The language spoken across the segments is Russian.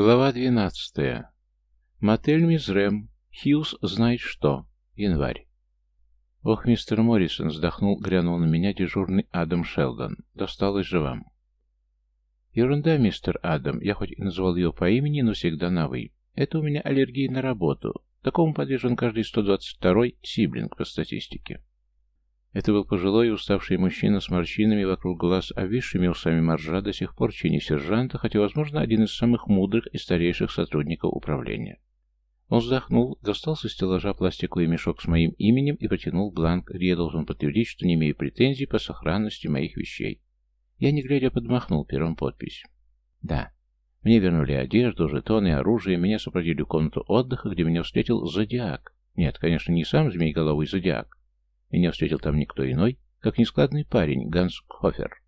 Глава 12. Мотель Мизрем. Хьюз знает что. Январь. Ох, мистер Моррисон, вздохнул, глянул на меня дежурный Адам Шелдон. Досталось же вам. Ерунда, мистер Адам. Я хоть и называл ее по имени, но всегда на «вы». Это у меня аллергия на работу. Такому подвержен каждый 122-й сиблинг по статистике. Это был пожилой и уставший мужчина с морщинами вокруг глаз, обвисшими усами моржа, до сих пор чини сержанта, хотя, возможно, один из самых мудрых и старейших сотрудников управления. Он вздохнул, достал со стеллажа пластиковый мешок с моим именем и протянул бланк, где я должен подтвердить, что не имею претензий по сохранности моих вещей. Я, не глядя, подмахнул первым подпись. Да, мне вернули одежду, жетоны, оружие, меня сопроводили в комнату отдыха, где меня встретил Зодиак. Нет, конечно, не сам змей-головый Зодиак, меня встретил там никто иной, как нескладный парень Ганс Хофер.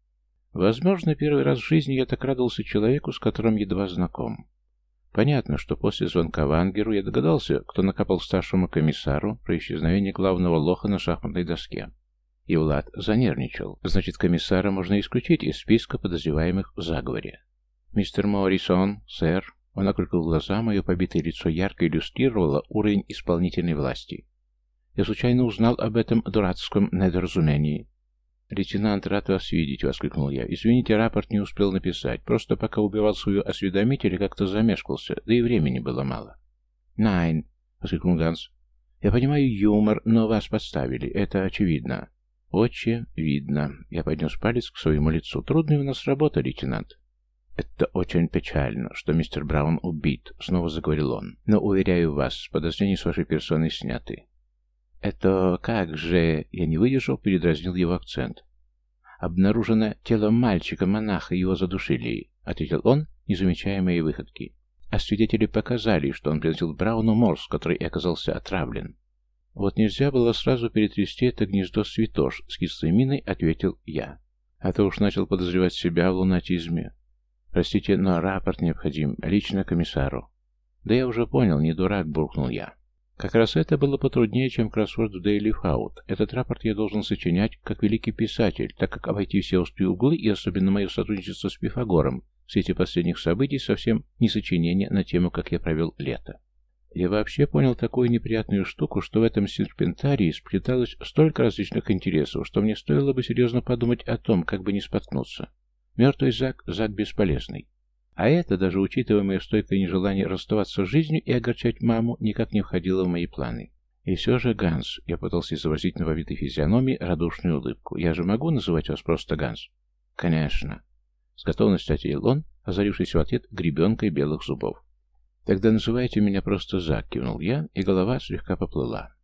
Возможно, первый раз в жизни я так радовался человеку, с которым едва знаком. Понятно, что после звонка Вангеру я догадался, кто накопал старшему комиссару про исчезновение главного лоха на шахматной доске. И Влад занервничал. Значит, комиссара можно исключить из списка подозреваемых в заговоре. «Мистер Моррисон, сэр», он округлил глаза, мое побитое лицо ярко иллюстрировало уровень исполнительной власти. Я случайно узнал об этом дурацком недоразумении. «Лейтенант, рад вас видеть», — воскликнул я. «Извините, рапорт не успел написать. Просто пока убивал свою осведомителя, как-то замешкался, да и времени было мало». «Найн», — воскликнул Ганс. «Я понимаю юмор, но вас подставили. Это очевидно». «Очень видно». Я поднес палец к своему лицу. «Трудная у нас работа, лейтенант». «Это очень печально, что мистер Браун убит», — снова заговорил он. «Но, уверяю вас, подозрения с вашей персоной сняты. «Это как же...» Я не выдержал, передразнил его акцент. «Обнаружено тело мальчика-монаха, его задушили», — ответил он, не замечая моей выходки. А свидетели показали, что он приносил Брауну морс, который и оказался отравлен. «Вот нельзя было сразу перетрясти это гнездо святош», — с кислой миной ответил я. А то уж начал подозревать себя в лунатизме. «Простите, но рапорт необходим, лично комиссару». «Да я уже понял, не дурак», — буркнул я. Как раз это было потруднее, чем кроссворд в Daily Faut. Этот рапорт я должен сочинять как великий писатель, так как обойти все острые углы и особенно мое сотрудничество с Пифагором в свете последних событий совсем не сочинение на тему, как я провел лето. Я вообще понял такую неприятную штуку, что в этом серпентарии сплеталось столько различных интересов, что мне стоило бы серьезно подумать о том, как бы не споткнуться. Мертвый Зак, Зак бесполезный. А это, даже учитывая мое стойкое нежелание расставаться с жизнью и огорчать маму, никак не входило в мои планы. И все же, Ганс, я пытался изобразить на побитой физиономии радушную улыбку. Я же могу называть вас просто Ганс? Конечно. С готовностью ответил он, озарившись в ответ гребенкой белых зубов. «Тогда называйте меня просто Зак», — кивнул я, и голова слегка поплыла.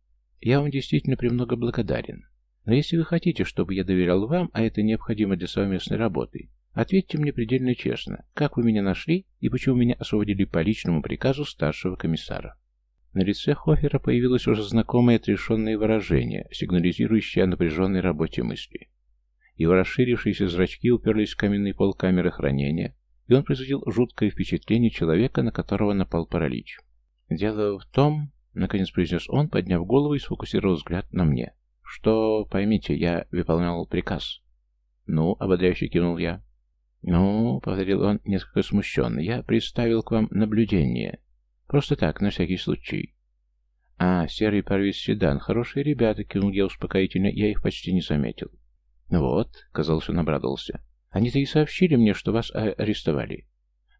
«Я вам действительно премного благодарен. Но если вы хотите, чтобы я доверял вам, а это необходимо для совместной работы, Ответьте мне предельно честно, как вы меня нашли и почему меня освободили по личному приказу старшего комиссара?» На лице Хофера появилось уже знакомое отрешенное выражение, сигнализирующее о напряженной работе мысли. Его расширившиеся зрачки уперлись в каменный пол камеры хранения, и он производил жуткое впечатление человека, на которого напал паралич. «Дело в том», — наконец произнес он, подняв голову и сфокусировал взгляд на мне, — «что, поймите, я выполнял приказ». «Ну», — ободряюще кивнул я, «Ну», — повторил он несколько смущенно, — «я представил к вам наблюдение. Просто так, на всякий случай». «А, серый парвиз седан. Хорошие ребята», — кинул я успокоительно, я их почти не заметил. «Ну вот», — казалось, он обрадовался. «Они-то и сообщили мне, что вас арестовали.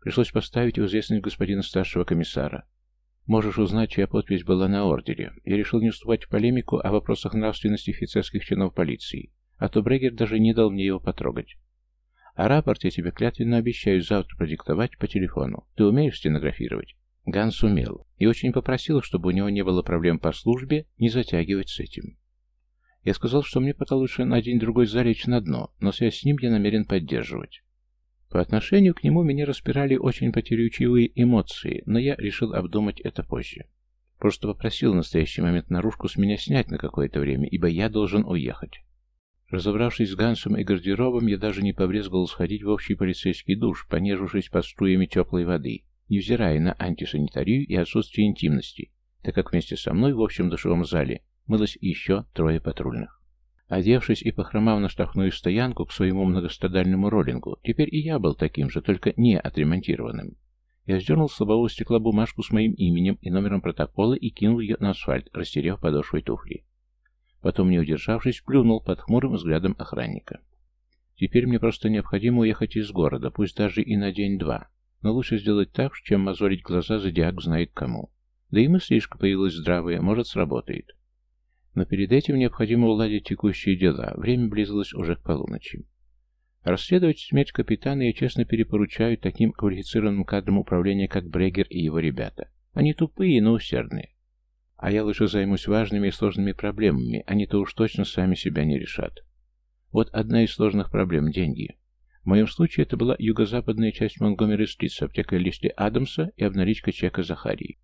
Пришлось поставить в известность господина старшего комиссара. Можешь узнать, чья подпись была на ордере. Я решил не уступать в полемику о вопросах нравственности офицерских чинов полиции, а то Брегер даже не дал мне его потрогать. А рапорт я тебе клятвенно обещаю завтра продиктовать по телефону. Ты умеешь стенографировать?» Ганс умел и очень попросил, чтобы у него не было проблем по службе, не затягивать с этим. Я сказал, что мне пока лучше на день-другой залечь на дно, но связь с ним я намерен поддерживать. По отношению к нему меня распирали очень потерючивые эмоции, но я решил обдумать это позже. Просто попросил в настоящий момент наружку с меня снять на какое-то время, ибо я должен уехать. Разобравшись с Гансом и гардеробом, я даже не побрезговал сходить в общий полицейский душ, понежившись под струями теплой воды, невзирая на антисанитарию и отсутствие интимности, так как вместе со мной в общем душевом зале мылось еще трое патрульных. Одевшись и похромав на штрафную стоянку к своему многострадальному роллингу, теперь и я был таким же, только не отремонтированным. Я сдернул с лобового стекла бумажку с моим именем и номером протокола и кинул ее на асфальт, растеряв подошвой туфли. Потом, не удержавшись, плюнул под хмурым взглядом охранника. Теперь мне просто необходимо уехать из города, пусть даже и на день-два. Но лучше сделать так, чем мозолить глаза зодиак знает кому. Да и мыслишка появилась здравая, может, сработает. Но перед этим необходимо уладить текущие дела. Время близилось уже к полуночи. Расследовать смерть капитана я честно перепоручаю таким квалифицированным кадрам управления, как Брегер и его ребята. Они тупые, но усердные. А я лучше займусь важными и сложными проблемами, они-то уж точно сами себя не решат. Вот одна из сложных проблем – деньги. В моем случае это была юго-западная часть Монгомери-стрит с аптекой Лисли Адамса и обналичка чека Захарии.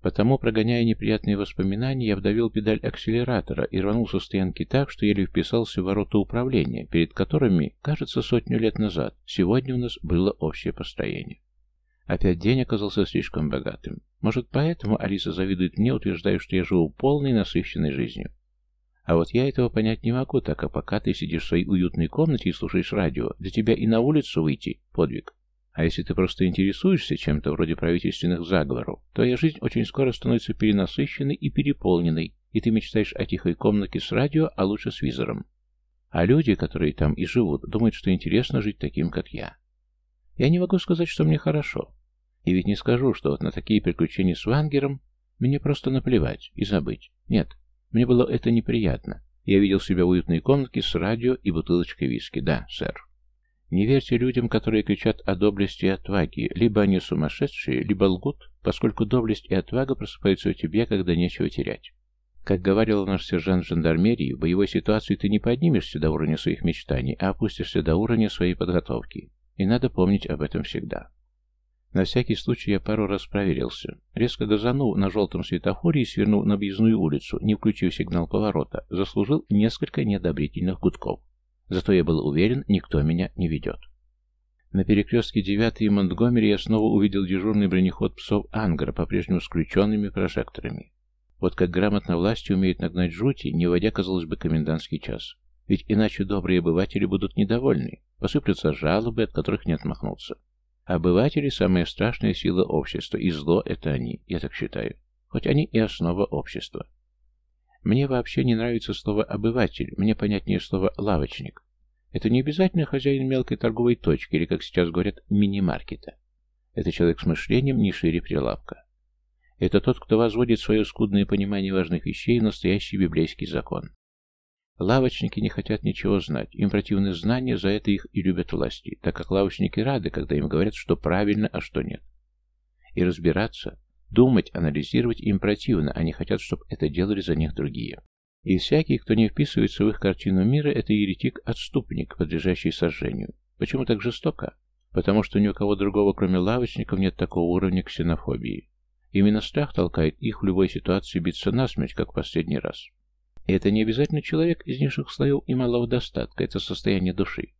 Потому, прогоняя неприятные воспоминания, я вдавил педаль акселератора и рванул со стоянки так, что еле вписался в ворота управления, перед которыми, кажется, сотню лет назад, сегодня у нас было общее построение. Опять день оказался слишком богатым. Может, поэтому Алиса завидует мне, утверждая, что я живу полной насыщенной жизнью. А вот я этого понять не могу, так как пока ты сидишь в своей уютной комнате и слушаешь радио, для тебя и на улицу выйти – подвиг. А если ты просто интересуешься чем-то вроде правительственных заговоров, твоя жизнь очень скоро становится перенасыщенной и переполненной, и ты мечтаешь о тихой комнате с радио, а лучше с визором. А люди, которые там и живут, думают, что интересно жить таким, как я. Я не могу сказать, что мне хорошо. И ведь не скажу, что вот на такие приключения с Вангером мне просто наплевать и забыть. Нет, мне было это неприятно. Я видел себя в уютной комнатке с радио и бутылочкой виски. Да, сэр. Не верьте людям, которые кричат о доблести и отваге. Либо они сумасшедшие, либо лгут, поскольку доблесть и отвага просыпаются у тебя, когда нечего терять. Как говорил наш сержант жандармерии, в боевой ситуации ты не поднимешься до уровня своих мечтаний, а опустишься до уровня своей подготовки. И надо помнить об этом всегда. На всякий случай я пару раз проверился. Резко газанул на желтом светофоре и свернул на объездную улицу, не включив сигнал поворота, заслужил несколько неодобрительных гудков. Зато я был уверен, никто меня не ведет. На перекрестке 9 и Монтгомери я снова увидел дежурный бронеход псов Ангара, по-прежнему с включенными прожекторами. Вот как грамотно власти умеют нагнать жути, не вводя, казалось бы, комендантский час. Ведь иначе добрые обыватели будут недовольны, посыплются жалобы, от которых не отмахнуться. Обыватели – самая страшная сила общества, и зло – это они, я так считаю. Хоть они и основа общества. Мне вообще не нравится слово «обыватель», мне понятнее слово «лавочник». Это не обязательно хозяин мелкой торговой точки или, как сейчас говорят, мини-маркета. Это человек с мышлением не шире прилавка. Это тот, кто возводит свое скудное понимание важных вещей в настоящий библейский закон. Лавочники не хотят ничего знать, им противны знания, за это их и любят власти, так как лавочники рады, когда им говорят, что правильно, а что нет. И разбираться, думать, анализировать им противно, они хотят, чтобы это делали за них другие. И всякий, кто не вписывается в их картину мира, это еретик-отступник, подлежащий сожжению. Почему так жестоко? Потому что ни у кого другого, кроме лавочников, нет такого уровня ксенофобии. Именно страх толкает их в любой ситуации биться насмерть, как в последний раз. И это не обязательно человек из низших слоев и малого достатка, это состояние души.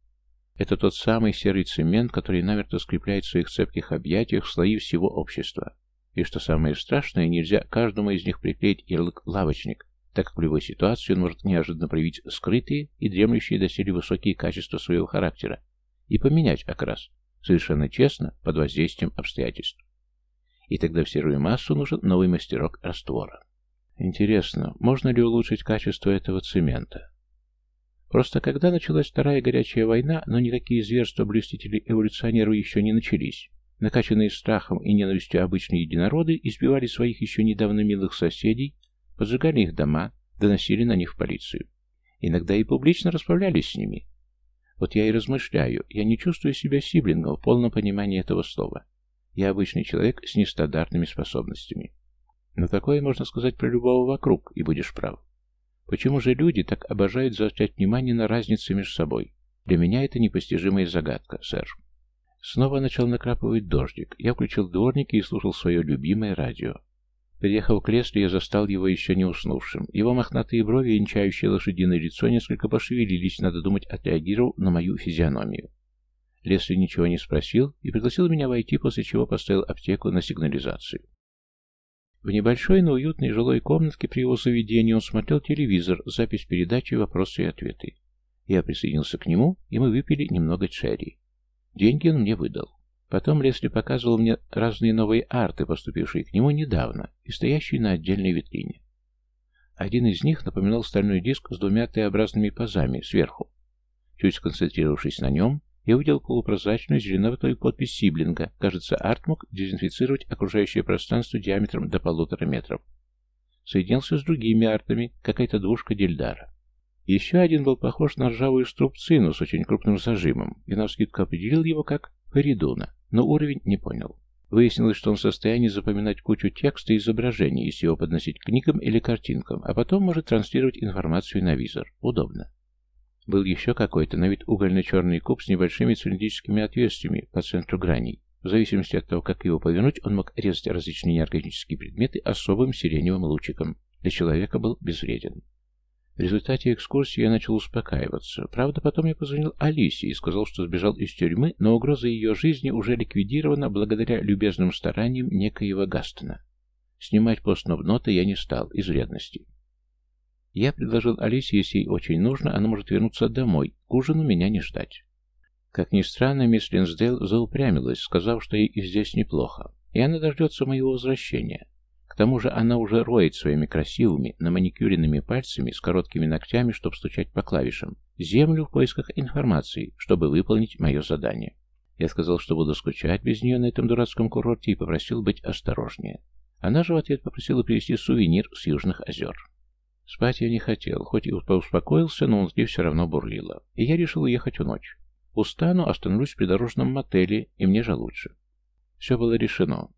Это тот самый серый цемент, который намертво скрепляет в своих цепких объятиях слои всего общества. И что самое страшное, нельзя каждому из них приклеить ярлык «лавочник», так как в любой ситуации он может неожиданно проявить скрытые и дремлющие доселе высокие качества своего характера и поменять окрас, совершенно честно, под воздействием обстоятельств. И тогда в серую массу нужен новый мастерок раствора. Интересно, можно ли улучшить качество этого цемента? Просто когда началась Вторая горячая война, но никакие зверства блюстителей эволюционеров еще не начались, накачанные страхом и ненавистью обычные единороды избивали своих еще недавно милых соседей, поджигали их дома, доносили на них в полицию. Иногда и публично расправлялись с ними. Вот я и размышляю, я не чувствую себя сиблингом в полном понимании этого слова. Я обычный человек с нестандартными способностями. Но такое можно сказать про любого вокруг, и будешь прав. Почему же люди так обожают заострять внимание на разнице между собой? Для меня это непостижимая загадка, сэр. Снова начал накрапывать дождик. Я включил дворники и слушал свое любимое радио. Приехав к Лесли, я застал его еще не уснувшим. Его мохнатые брови и венчающее лошадиное лицо несколько пошевелились, надо думать, отреагировал на мою физиономию. Лесли ничего не спросил и пригласил меня войти, после чего поставил аптеку на сигнализацию. В небольшой, но уютной жилой комнатке при его заведении он смотрел телевизор, запись передачи «Вопросы и ответы». Я присоединился к нему, и мы выпили немного черри. Деньги он мне выдал. Потом Лесли показывал мне разные новые арты, поступившие к нему недавно и стоящие на отдельной витрине. Один из них напоминал стальной диск с двумя Т-образными пазами сверху. Чуть сконцентрировавшись на нем, я увидел полупрозрачную зеленоватую подпись Сиблинга. Кажется, арт мог дезинфицировать окружающее пространство диаметром до полутора метров. Соединился с другими артами, какая-то двушка Дельдара. Еще один был похож на ржавую струбцину с очень крупным зажимом. Я навскидку определил его как Фаридуна но уровень не понял. Выяснилось, что он в состоянии запоминать кучу текста и изображений, если его подносить к книгам или картинкам, а потом может транслировать информацию на визор. Удобно. Был еще какой-то на вид угольно-черный куб с небольшими цилиндрическими отверстиями по центру граней. В зависимости от того, как его повернуть, он мог резать различные неорганические предметы особым сиреневым лучиком. Для человека был безвреден. В результате экскурсии я начал успокаиваться. Правда, потом я позвонил Алисе и сказал, что сбежал из тюрьмы, но угроза ее жизни уже ликвидирована благодаря любезным стараниям некоего Гастона. Снимать постнобноты я не стал, из вредности. Я предложил Алисе, если ей очень нужно, она может вернуться домой, к ужину меня не ждать. Как ни странно, мисс Линсдейл заупрямилась, сказав, что ей и здесь неплохо, и она дождется моего возвращения. К тому же она уже роет своими красивыми, на маникюренными пальцами с короткими ногтями, чтобы стучать по клавишам, землю в поисках информации, чтобы выполнить мое задание. Я сказал, что буду скучать без нее на этом дурацком курорте и попросил быть осторожнее. Она же в ответ попросила привезти сувенир с Южных озер. Спать я не хотел, хоть и успокоился, но внутри все равно бурлило. И я решил уехать в ночь. Устану, остановлюсь в придорожном мотеле, и мне же лучше. Все было решено.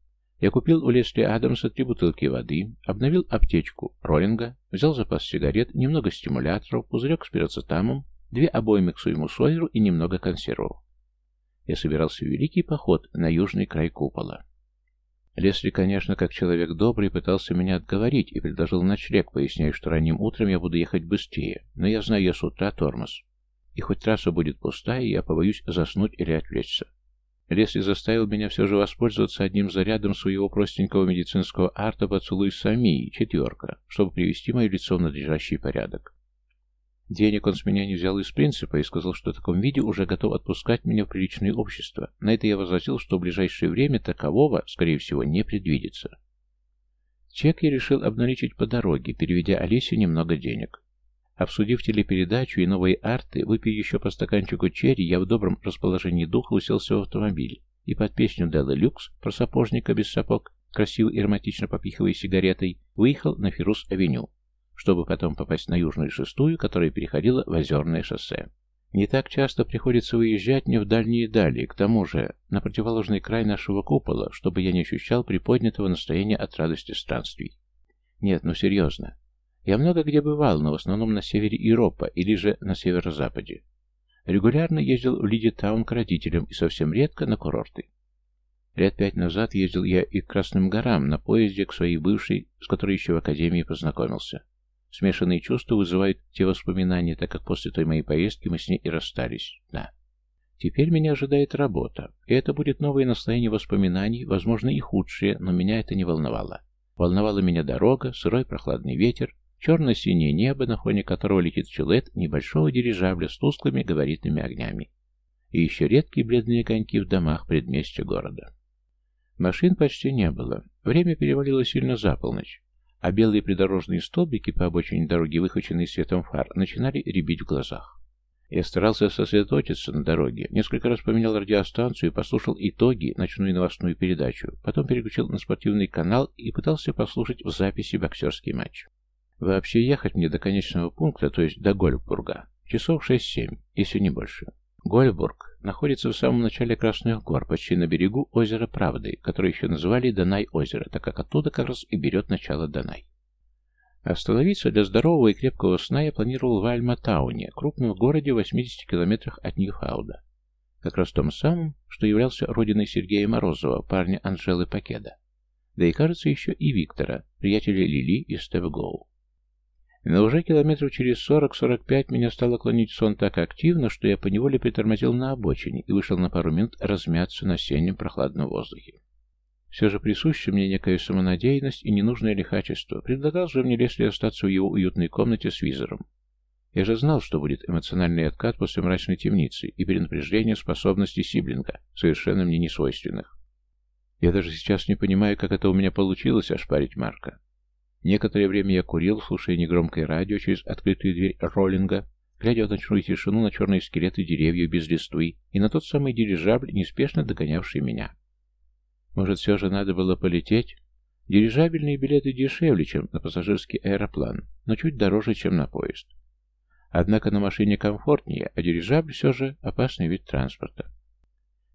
Я купил у Лесли Адамса три бутылки воды, обновил аптечку роллинга, взял запас сигарет, немного стимуляторов, пузырек с пироцетамом, две обоймы к своему сойеру и немного консервов. Я собирался в великий поход на южный край купола. Лесли, конечно, как человек добрый, пытался меня отговорить и предложил ночлег, поясняя, что ранним утром я буду ехать быстрее, но я знаю, я с утра тормоз. И хоть трасса будет пустая, я побоюсь заснуть или отвлечься. Лесли заставил меня все же воспользоваться одним зарядом своего простенького медицинского арта «Поцелуй Сами» четверка, чтобы привести мое лицо в надлежащий порядок. Денег он с меня не взял из принципа и сказал, что в таком виде уже готов отпускать меня в приличное общество. На это я возразил, что в ближайшее время такового, скорее всего, не предвидится. Чек я решил обналичить по дороге, переведя Олесе немного денег. Обсудив телепередачу и новые арты, выпив еще по стаканчику черри, я в добром расположении духа уселся в автомобиль и под песню Делла Люкс про сапожника без сапог, красиво и ароматично попихивая сигаретой, выехал на Фирус-авеню, чтобы потом попасть на Южную шестую, которая переходила в Озерное шоссе. Не так часто приходится выезжать мне в дальние дали, к тому же на противоположный край нашего купола, чтобы я не ощущал приподнятого настроения от радости странствий. Нет, ну серьезно, я много где бывал, но в основном на севере Европа или же на северо-западе. Регулярно ездил в Лидитаун к родителям и совсем редко на курорты. Лет пять назад ездил я и к Красным горам на поезде к своей бывшей, с которой еще в академии познакомился. Смешанные чувства вызывают те воспоминания, так как после той моей поездки мы с ней и расстались. Да. Теперь меня ожидает работа, и это будет новое наслоение воспоминаний, возможно и худшее, но меня это не волновало. Волновала меня дорога, сырой прохладный ветер, Черно-синее небо, на фоне которого летит силуэт небольшого дирижабля с тусклыми габаритными огнями. И еще редкие бледные огоньки в домах предместья города. Машин почти не было. Время перевалило сильно за полночь, а белые придорожные столбики по обочине дороги, выхваченные светом фар, начинали рябить в глазах. Я старался сосредоточиться на дороге, несколько раз поменял радиостанцию и послушал итоги, ночную новостную передачу, потом переключил на спортивный канал и пытался послушать в записи боксерский матч. Вообще ехать мне до конечного пункта, то есть до Гольфбурга, часов 6-7, если не больше. Гольфбург находится в самом начале Красных гор, почти на берегу озера Правды, которое еще называли Донай-озеро, так как оттуда как раз и берет начало Донай. Остановиться для здорового и крепкого сна я планировал в Альма-Тауне, крупном городе в 80 километрах от Ньюфауда. Как раз том самом, что являлся родиной Сергея Морозова, парня Анжелы Пакеда. Да и, кажется, еще и Виктора, приятеля Лили и Стев Гоу. Но уже километров через 40-45 меня стало клонить сон так активно, что я поневоле притормозил на обочине и вышел на пару минут размяться на осеннем прохладном воздухе. Все же присуща мне некая самонадеянность и ненужное лихачество. Предлагал же мне Лесли остаться в его уютной комнате с визором. Я же знал, что будет эмоциональный откат после мрачной темницы и перенапряжение способностей Сиблинга, совершенно мне несвойственных. Я даже сейчас не понимаю, как это у меня получилось ошпарить Марка. Некоторое время я курил, слушая негромкое радио через открытую дверь роллинга, глядя в ночную тишину на черные скелеты деревьев без листвы и на тот самый дирижабль, неспешно догонявший меня. Может, все же надо было полететь? Дирижабельные билеты дешевле, чем на пассажирский аэроплан, но чуть дороже, чем на поезд. Однако на машине комфортнее, а дирижабль все же опасный вид транспорта.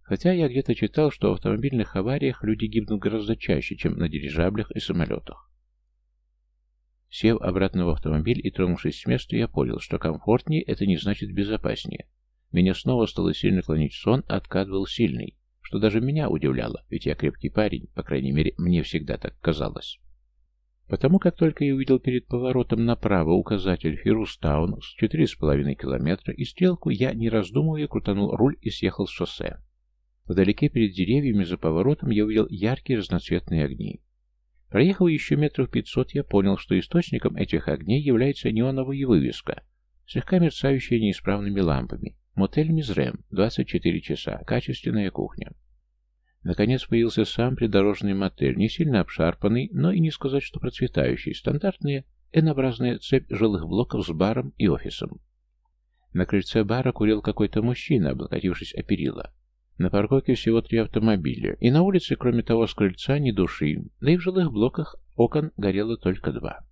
Хотя я где-то читал, что в автомобильных авариях люди гибнут гораздо чаще, чем на дирижаблях и самолетах. Сев обратно в автомобиль и тронувшись с места, я понял, что комфортнее это не значит безопаснее. Меня снова стало сильно клонить сон, а откат был сильный, что даже меня удивляло, ведь я крепкий парень, по крайней мере, мне всегда так казалось. Потому как только я увидел перед поворотом направо указатель Фирустаун с 4,5 километра и стрелку, я, не раздумывая, крутанул руль и съехал с шоссе. Вдалеке перед деревьями за поворотом я увидел яркие разноцветные огни. Проехав еще метров пятьсот, я понял, что источником этих огней является неоновая вывеска, слегка мерцающая неисправными лампами. Мотель Мизрем, 24 часа, качественная кухня. Наконец появился сам придорожный мотель, не сильно обшарпанный, но и не сказать, что процветающий, стандартная N-образная цепь жилых блоков с баром и офисом. На крыльце бара курил какой-то мужчина, облокотившись о перила. На парковке всего три автомобиля, и на улице, кроме того, с крыльца ни души, да и в жилых блоках окон горело только два.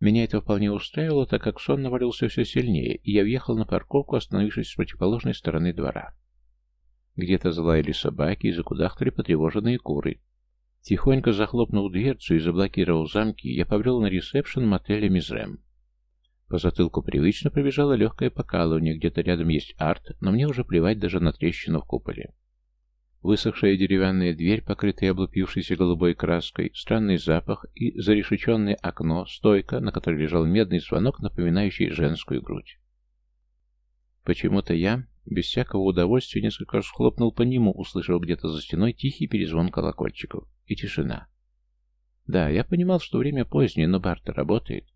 Меня это вполне устраивало, так как сон навалился все сильнее, и я въехал на парковку, остановившись с противоположной стороны двора. Где-то залаяли собаки и закудахтали потревоженные куры. Тихонько захлопнув дверцу и заблокировав замки, я побрел на ресепшн мотеля Мизрем. По затылку привычно пробежало легкое покалывание, где-то рядом есть арт, но мне уже плевать даже на трещину в куполе. Высохшая деревянная дверь, покрытая облупившейся голубой краской, странный запах и зарешеченное окно, стойка, на которой лежал медный звонок, напоминающий женскую грудь. Почему-то я, без всякого удовольствия несколько раз хлопнул по нему, услышав где-то за стеной тихий перезвон колокольчиков. И тишина. Да, я понимал, что время позднее, но бар-то работает.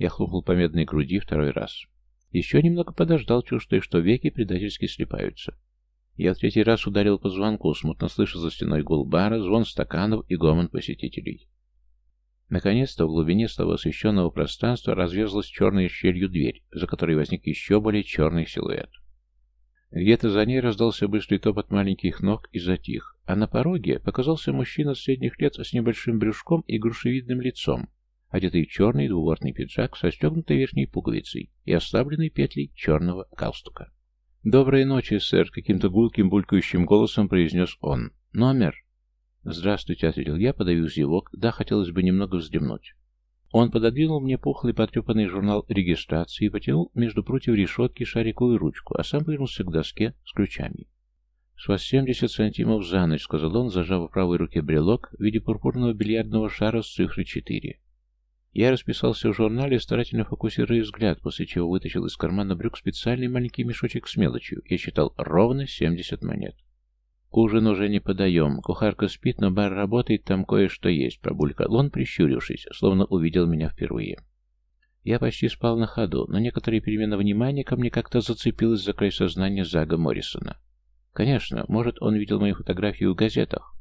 Я хлопнул по медной груди второй раз. Еще немного подождал, чувствуя, что веки предательски слепаются. Я в третий раз ударил по звонку, смутно слыша за стеной гул бара, звон стаканов и гомон посетителей. Наконец-то в глубине слабо освещенного пространства разверзлась черная щелью дверь, за которой возник еще более черный силуэт. Где-то за ней раздался быстрый топот маленьких ног и затих, а на пороге показался мужчина средних лет с небольшим брюшком и грушевидным лицом, одетый в черный двубортный пиджак со стегнутой верхней пуговицей и ослабленной петлей черного галстука. «Доброй ночи, сэр!» — каким-то гулким, булькающим голосом произнес он. «Номер?» «Здравствуйте», — ответил я, подавив зевок. «Да, хотелось бы немного вздремнуть». Он пододвинул мне пухлый потрепанный журнал регистрации и потянул между прутьев решетки шариковую ручку, а сам повернулся к доске с ключами. «С вас семьдесят сантимов за ночь», — сказал он, зажав в правой руке брелок в виде пурпурного бильярдного шара с цифрой четыре. Я расписался в журнале, старательно фокусируя взгляд, после чего вытащил из кармана брюк специальный маленький мешочек с мелочью. Я считал ровно семьдесят монет. «Ужин уже не подаем. Кухарка спит, но бар работает, там кое-что есть», — пробулькал он, прищурившись, словно увидел меня впервые. Я почти спал на ходу, но некоторые перемены внимания ко мне как-то зацепилась за край сознания Зага Моррисона. Конечно, может, он видел мою фотографию в газетах.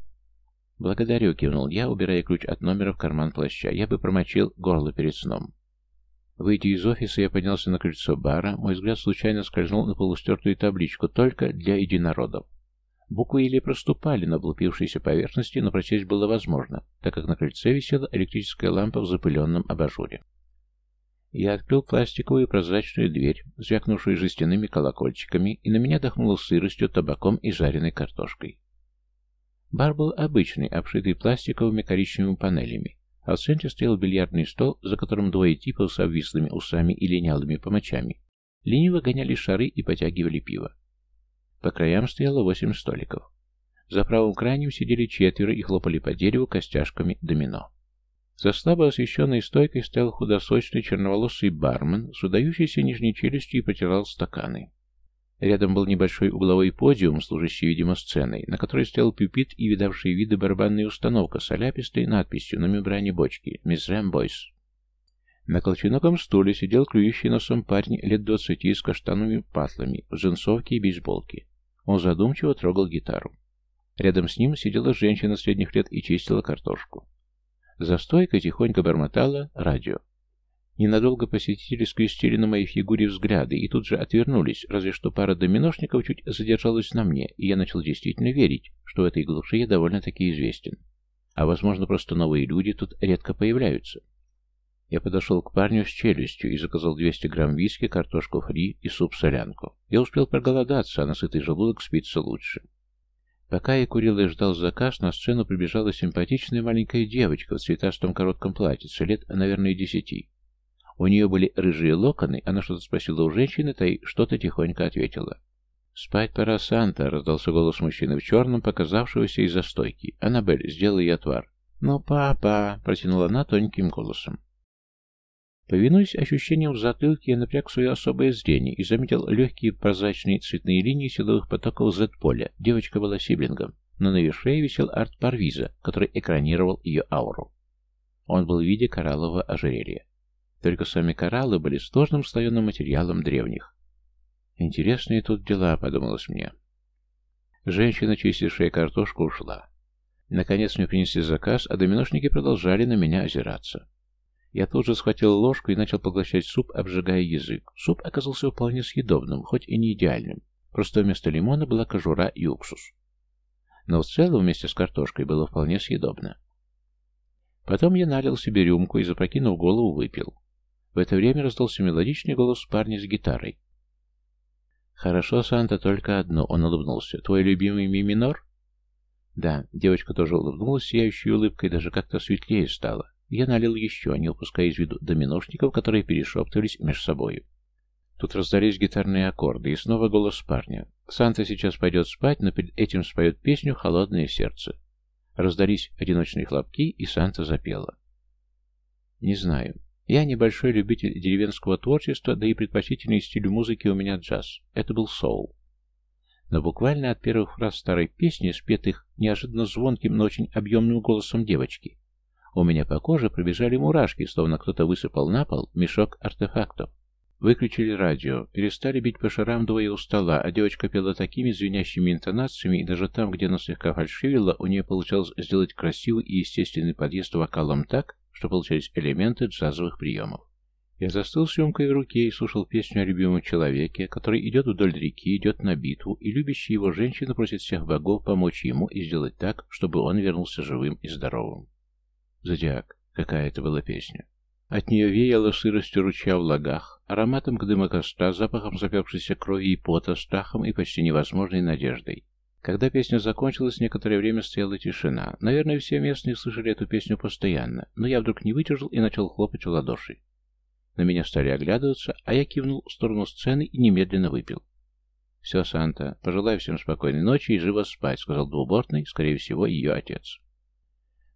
«Благодарю», — кивнул я, убирая ключ от номера в карман плаща. Я бы промочил горло перед сном. Выйдя из офиса, я поднялся на крыльцо бара. Мой взгляд случайно скользнул на полустертую табличку «Только для единородов». Буквы или проступали на облупившейся поверхности, но прочесть было возможно, так как на крыльце висела электрическая лампа в запыленном абажуре. Я открыл пластиковую прозрачную дверь, звякнувшую жестяными колокольчиками, и на меня дохнуло сыростью, табаком и жареной картошкой. Бар был обычный, обшитый пластиковыми коричневыми панелями, а в центре стоял бильярдный стол, за которым двое типов с обвислыми усами и линялыми помочами лениво гоняли шары и потягивали пиво. По краям стояло восемь столиков. За правым крайним сидели четверо и хлопали по дереву костяшками домино. За слабо освещенной стойкой стоял худосочный черноволосый бармен с удающейся нижней челюстью и протирал стаканы. Рядом был небольшой угловой подиум, служащий, видимо, сценой, на которой стоял пюпит и видавшие виды барабанная установка с оляпистой надписью на мембране бочки «Мизрем Бойс». На колченогом стуле сидел клюющий носом парень лет двадцати с каштановыми патлами, в джинсовке и бейсболке. Он задумчиво трогал гитару. Рядом с ним сидела женщина средних лет и чистила картошку. За стойкой тихонько бормотала радио. Ненадолго посетители скрестили на моей фигуре взгляды и тут же отвернулись, разве что пара доминошников чуть задержалась на мне, и я начал действительно верить, что в этой глуши я довольно-таки известен. А возможно, просто новые люди тут редко появляются. Я подошел к парню с челюстью и заказал 200 грамм виски, картошку фри и суп-солянку. Я успел проголодаться, а на сытый желудок спится лучше. Пока я курил и ждал заказ, на сцену прибежала симпатичная маленькая девочка в цветастом коротком платьице, лет, наверное, десяти. У нее были рыжие локоны, она что-то спросила у женщины, та и что-то тихонько ответила. «Спать пора, Санта!» — раздался голос мужчины в черном, показавшегося из-за стойки. «Аннабель, сделай ей отвар». «Ну, папа!» — протянула она тоненьким голосом. Повинуясь ощущениям в затылке, я напряг свое особое зрение и заметил легкие прозрачные цветные линии силовых потоков Z-поля. Девочка была сиблингом, но на ее шее висел арт Парвиза, который экранировал ее ауру. Он был в виде кораллового ожерелья. Только сами кораллы были сложным слоеным материалом древних. «Интересные тут дела», — подумалось мне. Женщина, чистившая картошку, ушла. Наконец мне принесли заказ, а доминошники продолжали на меня озираться. Я тут же схватил ложку и начал поглощать суп, обжигая язык. Суп оказался вполне съедобным, хоть и не идеальным. Просто вместо лимона была кожура и уксус. Но в целом вместе с картошкой было вполне съедобно. Потом я налил себе рюмку и, запрокинув голову, выпил. В это время раздался мелодичный голос парня с гитарой. «Хорошо, Санта, только одно», — он улыбнулся. «Твой любимый ми минор?» «Да», — девочка тоже улыбнулась, сияющей улыбкой, даже как-то светлее стала. Я налил еще, не упуская из виду доминошников, которые перешептывались между собою. Тут раздались гитарные аккорды, и снова голос парня. Санта сейчас пойдет спать, но перед этим споет песню «Холодное сердце». Раздались одиночные хлопки, и Санта запела. Не знаю. Я небольшой любитель деревенского творчества, да и предпочтительный стиль музыки у меня джаз. Это был соул. Но буквально от первых фраз старой песни, спетых неожиданно звонким, но очень объемным голосом девочки, у меня по коже пробежали мурашки, словно кто-то высыпал на пол мешок артефактов. Выключили радио, перестали бить по шарам двое у стола, а девочка пела такими звенящими интонациями, и даже там, где она слегка фальшивила, у нее получалось сделать красивый и естественный подъезд вокалом так, что получались элементы джазовых приемов. Я застыл с рюмкой в руке и слушал песню о любимом человеке, который идет вдоль реки, идет на битву, и любящая его женщина просит всех богов помочь ему и сделать так, чтобы он вернулся живым и здоровым. Зодиак. Какая это была песня. От нее веяло сыростью ручья в лагах, ароматом дыма костра, запахом запекшейся крови и пота, страхом и почти невозможной надеждой. Когда песня закончилась, некоторое время стояла тишина. Наверное, все местные слышали эту песню постоянно, но я вдруг не выдержал и начал хлопать в ладоши. На меня стали оглядываться, а я кивнул в сторону сцены и немедленно выпил. «Все, Санта, пожелай всем спокойной ночи и живо спать», — сказал двубортный, скорее всего, ее отец.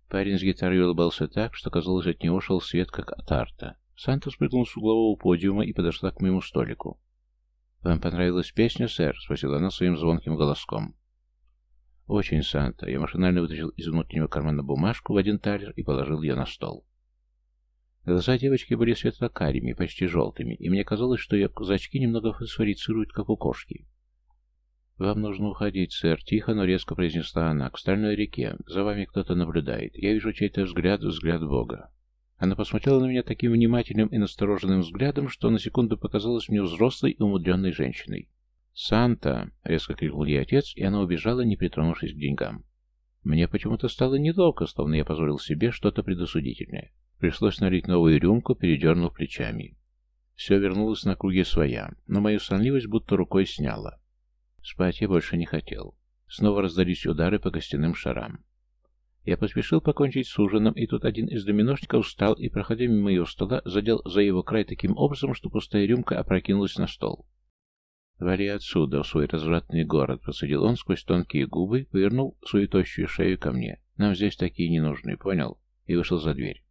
Парень с гитарой улыбался так, что, казалось, от него шел свет, как от арта. Санта спрыгнул с углового подиума и подошла к моему столику. «Вам понравилась песня, сэр?» — спросила она своим звонким голоском. «Очень, Санта». Я машинально вытащил из внутреннего кармана бумажку в один талер и положил ее на стол. Глаза девочки были светло-карими, почти желтыми, и мне казалось, что ее зрачки немного фосфорицируют, как у кошки. «Вам нужно уходить, сэр», — тихо, но резко произнесла она. «К стальной реке. За вами кто-то наблюдает. Я вижу чей-то взгляд, взгляд Бога». Она посмотрела на меня таким внимательным и настороженным взглядом, что на секунду показалась мне взрослой и умудренной женщиной. «Санта!» — резко крикнул ей отец, и она убежала, не притронувшись к деньгам. Мне почему-то стало неловко, словно я позволил себе что-то предосудительное. Пришлось налить новую рюмку, передернув плечами. Все вернулось на круги своя, но мою сонливость будто рукой сняла. Спать я больше не хотел. Снова раздались удары по костяным шарам. Я поспешил покончить с ужином, и тут один из доминошников встал и, проходя мимо моего стола, задел за его край таким образом, что пустая рюмка опрокинулась на стол. «Вали отсюда, в свой развратный город», — процедил он сквозь тонкие губы, повернул свою тощую шею ко мне. «Нам здесь такие не нужны, понял?» И вышел за дверь.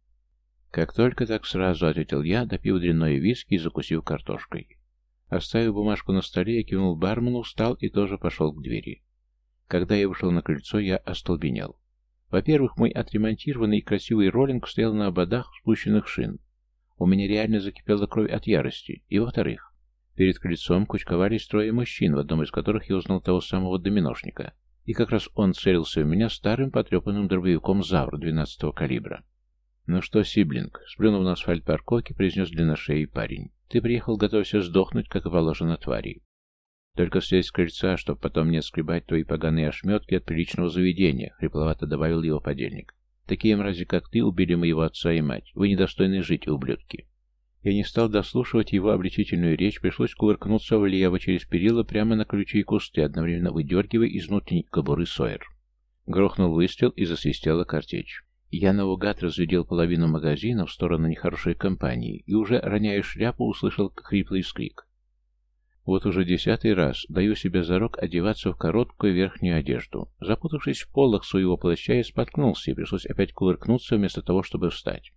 «Как только так сразу», — ответил я, допив дрянной виски и закусив картошкой. Оставив бумажку на столе, я кивнул бармену, встал и тоже пошел к двери. Когда я вышел на крыльцо, я остолбенел. Во-первых, мой отремонтированный и красивый роллинг стоял на ободах спущенных шин. У меня реально закипела кровь от ярости. И во-вторых, перед крыльцом кучковались трое мужчин, в одном из которых я узнал того самого доминошника. И как раз он целился в меня старым потрепанным дробовиком «Завр» 12-го калибра. «Ну что, Сиблинг?» — сплюнув на асфальт парковки, произнес длинношеий парень. «Ты приехал, готовься сдохнуть, как и положено твари. Только слезь с крыльца, чтоб потом не скребать твои поганые ошметки от приличного заведения», — хрипловато добавил его подельник. «Такие мрази, как ты, убили моего отца и мать. Вы недостойны жить, ублюдки». Я не стал дослушивать его обличительную речь, пришлось кувыркнуться влево через перила прямо на ключи и кусты, одновременно выдергивая из внутренней кобуры Сойер. Грохнул выстрел и засвистела картечь. Я наугад разглядел половину магазина в сторону нехорошей компании и уже, роняя шляпу, услышал хриплый скрик. Вот уже десятый раз даю себе зарок одеваться в короткую верхнюю одежду. Запутавшись в полах своего плаща, я споткнулся и пришлось опять кувыркнуться вместо того, чтобы встать.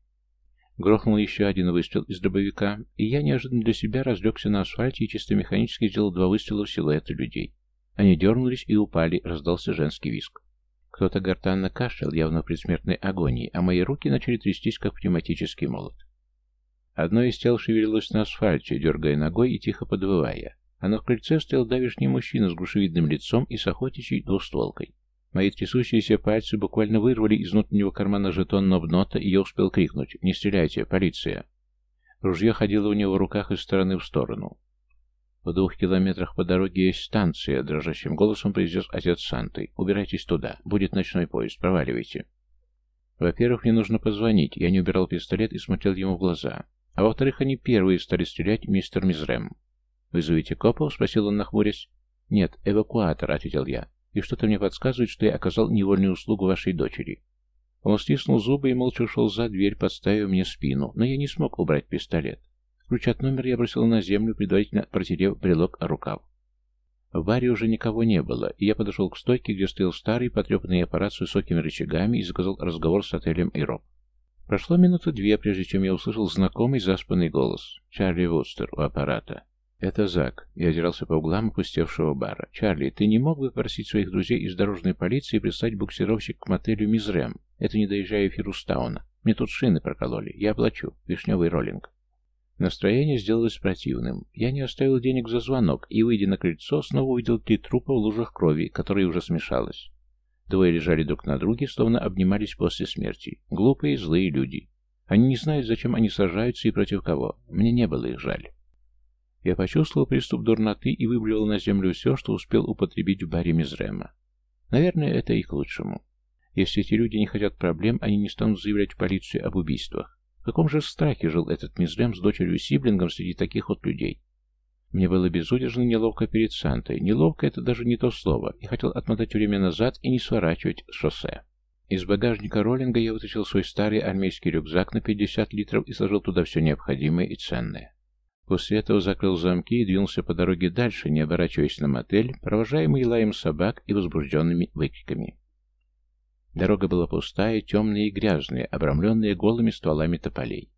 Грохнул еще один выстрел из дробовика, и я неожиданно для себя разлегся на асфальте и чисто механически сделал два выстрела в силуэты людей. Они дернулись и упали, раздался женский виск. Кто-то гортанно кашлял, явно в предсмертной агонии, а мои руки начали трястись, как пневматический молот. Одно из тел шевелилось на асфальте, дергая ногой и тихо подвывая. А на крыльце стоял давишний мужчина с грушевидным лицом и с охотичьей двустволкой. Мои трясущиеся пальцы буквально вырвали из внутреннего кармана жетон Нобнота, и я успел крикнуть «Не стреляйте! Полиция!». Ружье ходило у него в руках из стороны в сторону. В двух километрах по дороге есть станция, дрожащим голосом произнес отец Санты. Убирайтесь туда. Будет ночной поезд. Проваливайте. Во-первых, мне нужно позвонить. Я не убирал пистолет и смотрел ему в глаза. А во-вторых, они первые стали стрелять мистер Мизрем. «Вызовите копов?» — спросил он, нахмурясь. «Нет, эвакуатор», — ответил я. «И что-то мне подсказывает, что я оказал невольную услугу вашей дочери». Он стиснул зубы и молча ушел за дверь, подставив мне спину, но я не смог убрать пистолет. Ключ от номера я бросил на землю, предварительно протерев брелок о рукав. В баре уже никого не было, и я подошел к стойке, где стоял старый потрепанный аппарат с высокими рычагами и заказал разговор с отелем «Ироп». Прошло минуты две, прежде чем я услышал знакомый заспанный голос. Чарли Вудстер у аппарата. «Это Зак». Я озирался по углам опустевшего бара. «Чарли, ты не мог бы просить своих друзей из дорожной полиции прислать буксировщик к мотелю Мизрем? Это не доезжая Фирустауна. Мне тут шины прокололи. Я оплачу. Вишневый роллинг». Настроение сделалось противным. Я не оставил денег за звонок и, выйдя на крыльцо, снова увидел три трупа в лужах крови, которые уже смешалась. Двое лежали друг на друге, словно обнимались после смерти. Глупые, злые люди. Они не знают, зачем они сражаются и против кого. Мне не было их жаль. Я почувствовал приступ дурноты и выблевал на землю все, что успел употребить в баре Мизрема. Наверное, это и к лучшему. Если эти люди не хотят проблем, они не станут заявлять в полицию об убийствах. В каком же страхе жил этот Мизрем с дочерью Сиблингом среди таких вот людей? Мне было безудержно неловко перед Сантой. Неловко — это даже не то слово. Я хотел отмотать время назад и не сворачивать с шоссе. Из багажника роллинга я вытащил свой старый армейский рюкзак на 50 литров и сложил туда все необходимое и ценное. После этого закрыл замки и двинулся по дороге дальше, не оборачиваясь на мотель, провожаемый лаем собак и возбужденными выкриками. Дорога была пустая, темная и грязная, обрамленная голыми стволами тополей.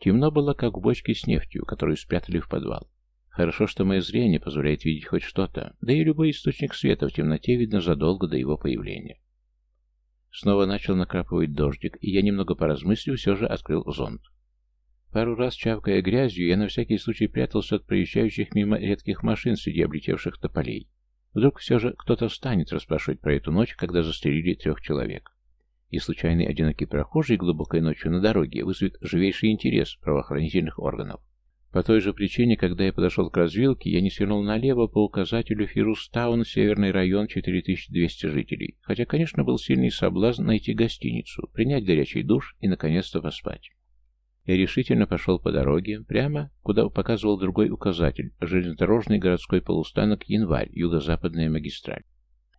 Темно было, как в бочке с нефтью, которую спрятали в подвал. Хорошо, что мое зрение позволяет видеть хоть что-то, да и любой источник света в темноте видно задолго до его появления. Снова начал накрапывать дождик, и я, немного поразмыслив, все же открыл зонт. Пару раз, чавкая грязью, я на всякий случай прятался от проезжающих мимо редких машин среди облетевших тополей. Вдруг все же кто-то станет расспрашивать про эту ночь, когда застрелили трех человек. И случайный одинокий прохожий глубокой ночью на дороге вызовет живейший интерес правоохранительных органов. По той же причине, когда я подошел к развилке, я не свернул налево по указателю Фирустаун, северный район, 4200 жителей. Хотя, конечно, был сильный соблазн найти гостиницу, принять горячий душ и, наконец-то, поспать. Я решительно пошел по дороге, прямо, куда показывал другой указатель, железнодорожный городской полустанок Январь, юго-западная магистраль.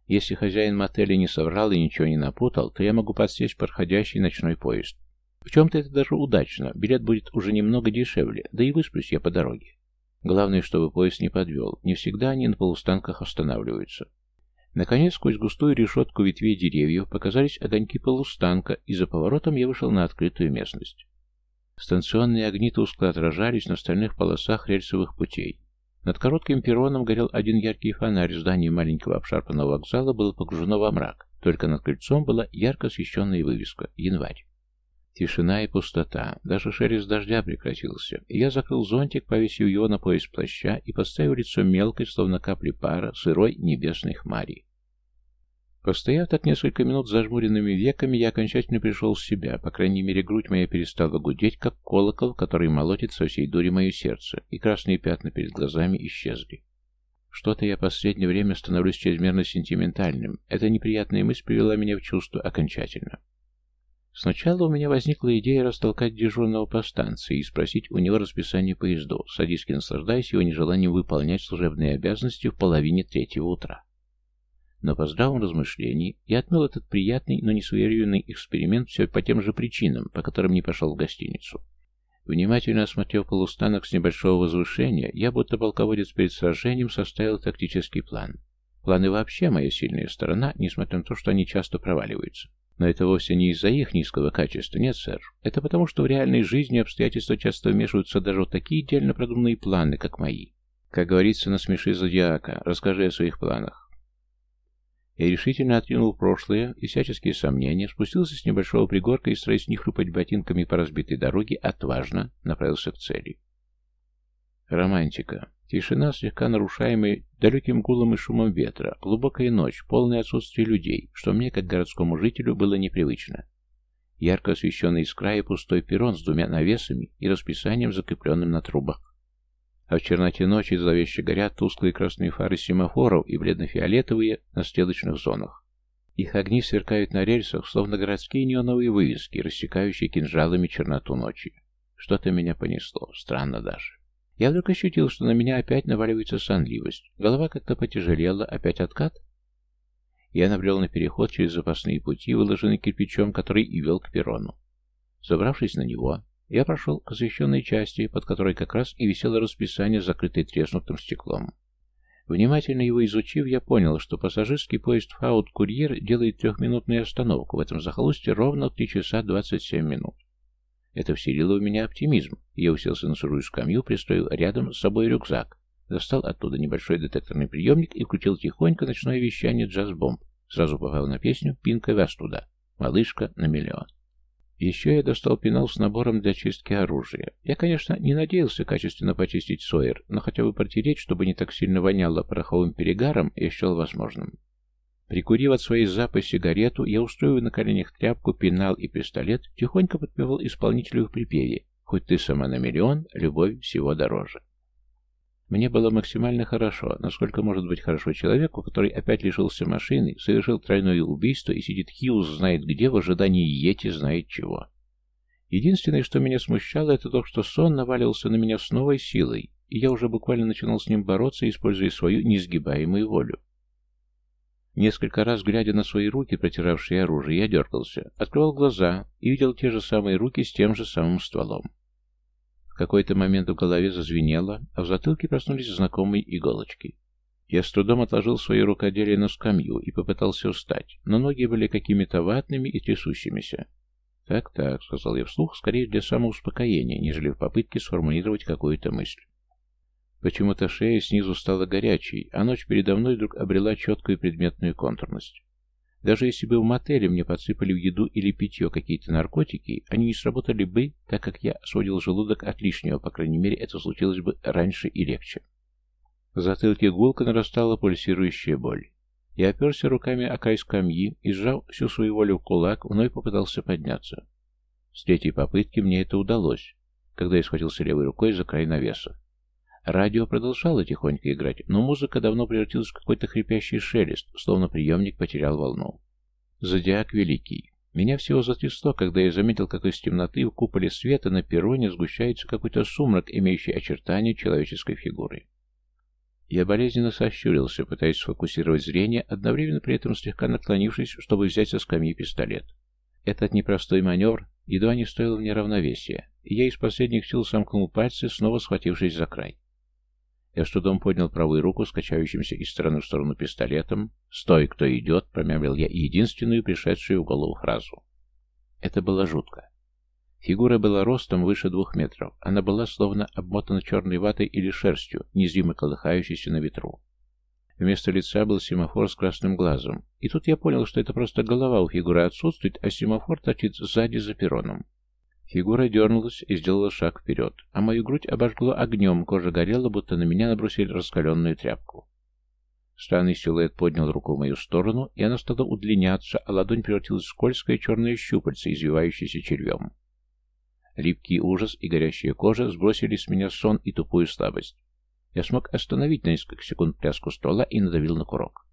Если хозяин мотеля не соврал и ничего не напутал, то я могу подсесть подходящий ночной поезд. В чем-то это даже удачно, билет будет уже немного дешевле, да и высплюсь я по дороге. Главное, чтобы поезд не подвел, не всегда они на полустанках останавливаются. Наконец, сквозь густую решетку ветвей деревьев показались огоньки полустанка, и за поворотом я вышел на открытую местность. Станционные огни тускло отражались на стальных полосах рельсовых путей. Над коротким перроном горел один яркий фонарь, здание маленького обшарпанного вокзала было погружено во мрак, только над крыльцом была ярко освещенная вывеска «Январь». Тишина и пустота. Даже шелест дождя прекратился. я закрыл зонтик, повесив его на пояс плаща и подставил лицо мелкой, словно капли пара, сырой небесной хмари. Постояв так несколько минут зажмуренными веками, я окончательно пришел в себя. По крайней мере, грудь моя перестала гудеть, как колокол, который молотит со всей дури мое сердце, и красные пятна перед глазами исчезли. Что-то я последнее время становлюсь чрезмерно сентиментальным. Эта неприятная мысль привела меня в чувство окончательно. Сначала у меня возникла идея растолкать дежурного по станции и спросить у него расписание поездов, садиски наслаждаясь его нежеланием выполнять служебные обязанности в половине третьего утра. Но по здравом размышлении я отмел этот приятный, но не эксперимент все по тем же причинам, по которым не пошел в гостиницу. Внимательно осмотрев полустанок с небольшого возвышения, я, будто полководец перед сражением, составил тактический план. Планы вообще моя сильная сторона, несмотря на то, что они часто проваливаются. Но это вовсе не из-за их низкого качества, нет, сэр. Это потому, что в реальной жизни обстоятельства часто вмешиваются даже в такие идеально продуманные планы, как мои. Как говорится, насмеши зодиака, расскажи о своих планах. Я решительно отринул прошлое и всяческие сомнения, спустился с небольшого пригорка и, стараясь не хрупать ботинками по разбитой дороге, отважно направился к цели. Романтика. Тишина, слегка нарушаемая далеким гулом и шумом ветра, глубокая ночь, полное отсутствие людей, что мне, как городскому жителю, было непривычно. Ярко освещенный из края пустой перрон с двумя навесами и расписанием, закрепленным на трубах. А в черноте ночи зловеще горят тусклые красные фары семафоров и бледно-фиолетовые на стрелочных зонах. Их огни сверкают на рельсах, словно городские неоновые вывески, рассекающие кинжалами черноту ночи. Что-то меня понесло, странно даже. Я вдруг ощутил, что на меня опять наваливается сонливость. Голова как-то потяжелела, опять откат. Я набрел на переход через запасные пути, выложенный кирпичом, который и вел к перрону. Забравшись на него, я прошел к освещенной части, под которой как раз и висело расписание, закрытое треснутым стеклом. Внимательно его изучив, я понял, что пассажирский поезд «Фаут-Курьер» делает трехминутную остановку в этом захолустье ровно в 3 часа 27 минут. Это вселило в меня оптимизм. Я уселся на сырую скамью, пристроил рядом с собой рюкзак, достал оттуда небольшой детекторный приемник и включил тихонько ночное вещание джаз-бомб. Сразу попал на песню «Пинка вас туда». Малышка на миллион. Еще я достал пенал с набором для чистки оружия. Я, конечно, не надеялся качественно почистить Сойер, но хотя бы протереть, чтобы не так сильно воняло пороховым перегаром, я счел возможным. Прикурив от своей запы сигарету, я, устроив на коленях тряпку, пенал и пистолет, тихонько подпевал исполнителю в припеве «Хоть ты сама на миллион, любовь всего дороже». Мне было максимально хорошо, насколько может быть хорошо человеку, который опять лишился машины, совершил тройное убийство и сидит Хьюз знает где в ожидании Йети знает чего. Единственное, что меня смущало, это то, что сон наваливался на меня с новой силой, и я уже буквально начинал с ним бороться, используя свою несгибаемую волю. Несколько раз, глядя на свои руки, протиравшие оружие, я дергался, открывал глаза и видел те же самые руки с тем же самым стволом. В какой-то момент в голове зазвенело, а в затылке проснулись знакомые иголочки. Я с трудом отложил свои рукоделие на скамью и попытался встать, но ноги были какими-то ватными и трясущимися. «Так-так», — сказал я вслух, скорее для самоуспокоения, нежели в попытке сформулировать какую-то мысль. Почему-то шея снизу стала горячей, а ночь передо мной вдруг обрела четкую предметную контурность. Даже если бы в мотеле мне подсыпали в еду или питье какие-то наркотики, они не сработали бы, так как я освободил желудок от лишнего, по крайней мере, это случилось бы раньше и легче. В затылке гулко нарастала пульсирующая боль. Я оперся руками о край скамьи и, сжав всю свою волю в кулак, вновь попытался подняться. С третьей попытки мне это удалось, когда я схватился левой рукой за край навеса. Радио продолжало тихонько играть, но музыка давно превратилась в какой-то хрипящий шелест, словно приемник потерял волну. Зодиак Великий. Меня всего затрясло, когда я заметил, как из темноты в куполе света на перроне сгущается какой-то сумрак, имеющий очертания человеческой фигуры. Я болезненно сощурился, пытаясь сфокусировать зрение, одновременно при этом слегка наклонившись, чтобы взять со скамьи пистолет. Этот непростой маневр едва не стоил мне равновесия, и я из последних сил сомкнул пальцы, снова схватившись за край. Я с трудом поднял правую руку, скачающимся из стороны в сторону пистолетом. «Стой, кто идет!» — промямлил я единственную пришедшую в голову фразу. Это было жутко. Фигура была ростом выше двух метров. Она была словно обмотана черной ватой или шерстью, незримо колыхающейся на ветру. Вместо лица был семафор с красным глазом. И тут я понял, что это просто голова у фигуры отсутствует, а семафор торчит сзади за пероном. Фигура дернулась и сделала шаг вперед, а мою грудь обожгло огнем, кожа горела, будто на меня набросили раскаленную тряпку. Странный силуэт поднял руку в мою сторону, и она стала удлиняться, а ладонь превратилась в скользкое черное щупальце, извивающееся червем. Липкий ужас и горящая кожа сбросили с меня сон и тупую слабость. Я смог остановить на несколько секунд пляску ствола и надавил на курок.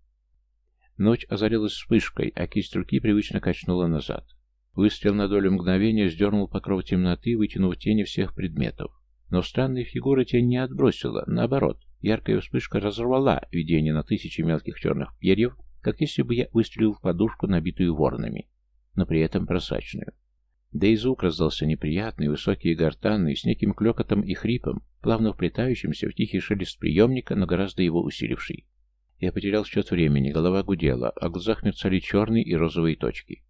Ночь озарилась вспышкой, а кисть руки привычно качнула назад. Выстрел на долю мгновения сдернул покров темноты, вытянув тени всех предметов. Но странная фигура тень не отбросила, наоборот. Яркая вспышка разорвала видение на тысячи мелких черных перьев, как если бы я выстрелил в подушку, набитую воронами, но при этом просаченную. Да и звук раздался неприятный, высокий и гортанный, с неким клёкотом и хрипом, плавно вплетающимся в тихий шелест приемника, но гораздо его усиливший. Я потерял счет времени, голова гудела, а в глазах мерцали черные и розовые точки.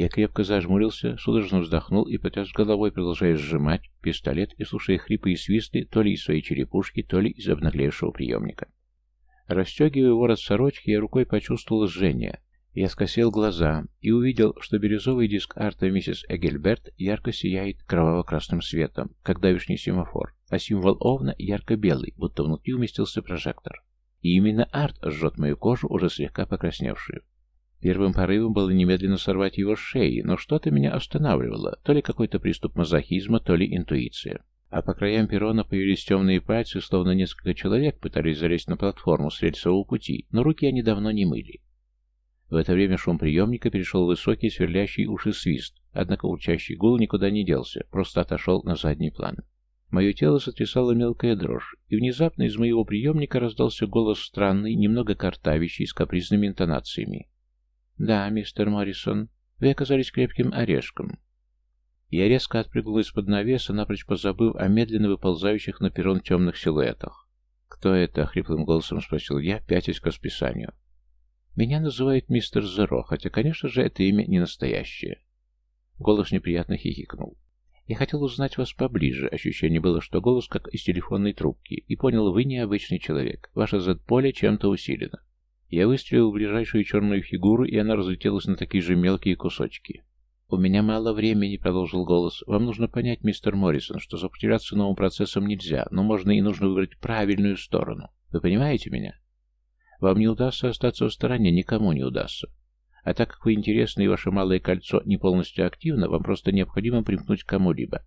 Я крепко зажмурился, судорожно вздохнул и потряс головой, продолжая сжимать пистолет и слушая хрипы и свисты то ли из своей черепушки, то ли из обнаглевшего приемника. Расстегивая ворот сорочки, я рукой почувствовал жжение. Я скосил глаза и увидел, что бирюзовый диск арта миссис Эгельберт ярко сияет кроваво-красным светом, как давишний семафор, а символ Овна ярко-белый, будто внутри уместился прожектор. И именно арт жжет мою кожу, уже слегка покрасневшую. Первым порывом было немедленно сорвать его с шеи, но что-то меня останавливало, то ли какой-то приступ мазохизма, то ли интуиция. А по краям перрона появились темные пальцы, словно несколько человек пытались залезть на платформу с рельсового пути, но руки они давно не мыли. В это время шум приемника перешел высокий, сверлящий уши свист, однако урчащий гул никуда не делся, просто отошел на задний план. Мое тело сотрясало мелкая дрожь, и внезапно из моего приемника раздался голос странный, немного картавящий, с капризными интонациями. «Да, мистер Моррисон, вы оказались крепким орешком». Я резко отпрыгнул из-под навеса, напрочь позабыв о медленно выползающих на перрон темных силуэтах. «Кто это?» — хриплым голосом спросил я, пятясь к расписанию. «Меня называют мистер Зеро, хотя, конечно же, это имя не настоящее». Голос неприятно хихикнул. «Я хотел узнать вас поближе. Ощущение было, что голос как из телефонной трубки. И понял, вы необычный человек. Ваше Z-поле чем-то усилено. Я выстрелил в ближайшую черную фигуру, и она разлетелась на такие же мелкие кусочки. «У меня мало времени», — продолжил голос. «Вам нужно понять, мистер Моррисон, что сопротивляться новым процессам нельзя, но можно и нужно выбрать правильную сторону. Вы понимаете меня? Вам не удастся остаться в стороне, никому не удастся. А так как вы интересны и ваше малое кольцо не полностью активно, вам просто необходимо примкнуть к кому-либо.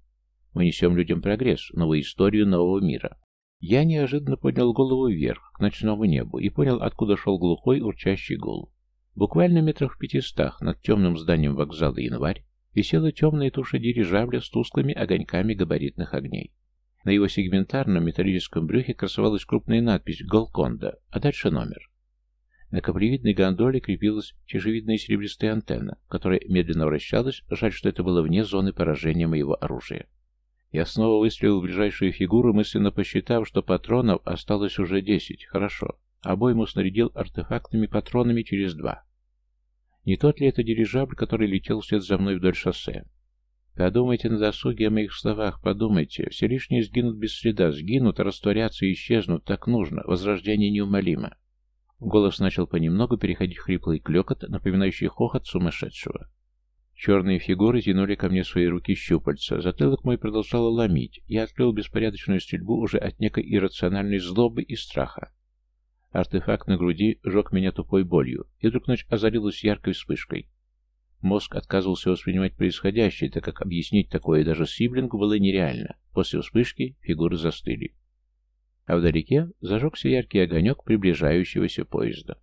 Мы несем людям прогресс, новую историю нового мира. Я неожиданно поднял голову вверх, к ночному небу, и понял, откуда шел глухой, урчащий гул. Буквально метрах в пятистах над темным зданием вокзала «Январь» висела темная туша дирижабля с тусклыми огоньками габаритных огней. На его сегментарном металлическом брюхе красовалась крупная надпись «Голконда», а дальше номер. На каплевидной гондоле крепилась чешевидная серебристая антенна, которая медленно вращалась, жаль, что это было вне зоны поражения моего оружия. Я снова выстрелил в ближайшую фигуру, мысленно посчитав, что патронов осталось уже десять. Хорошо. Обойму снарядил артефактными патронами через два. Не тот ли это дирижабль, который летел вслед за мной вдоль шоссе? Подумайте на досуге о моих словах, подумайте. Все лишние сгинут без следа, сгинут, растворятся и исчезнут. Так нужно. Возрождение неумолимо. Голос начал понемногу переходить в хриплый клекот, напоминающий хохот сумасшедшего. Черные фигуры тянули ко мне свои руки щупальца. Затылок мой продолжало ломить. Я открыл беспорядочную стрельбу уже от некой иррациональной злобы и страха. Артефакт на груди жег меня тупой болью, и вдруг ночь озарилась яркой вспышкой. Мозг отказывался воспринимать происходящее, так как объяснить такое даже Сиблингу было нереально. После вспышки фигуры застыли. А вдалеке зажегся яркий огонек приближающегося поезда.